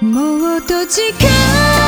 もっと近い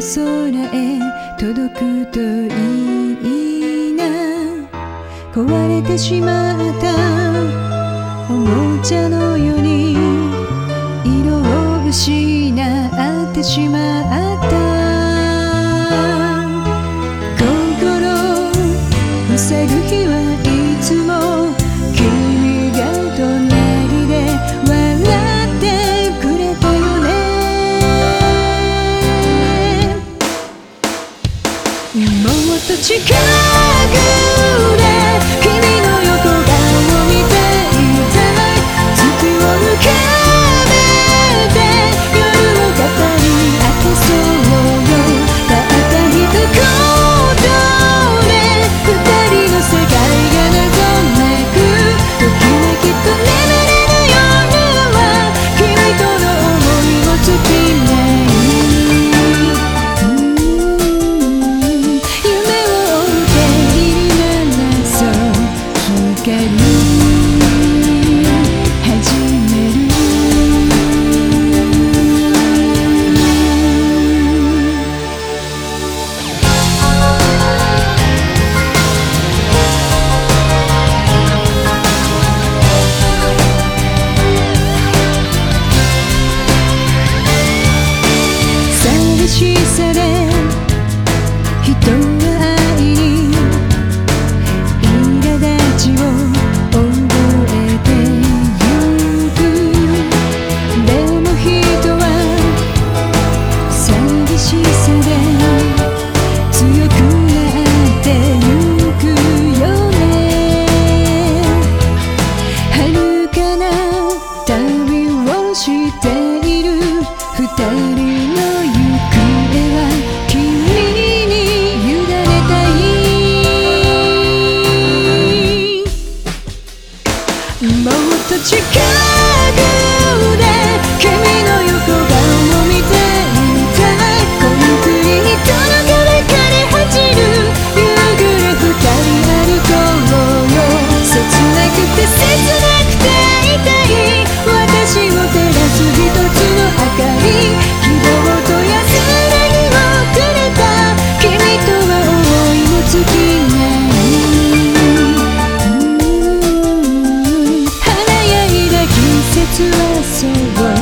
空へ届くといいな。壊れてしまったおもちゃのように色を失ってしまう。もっと近く get you to listen.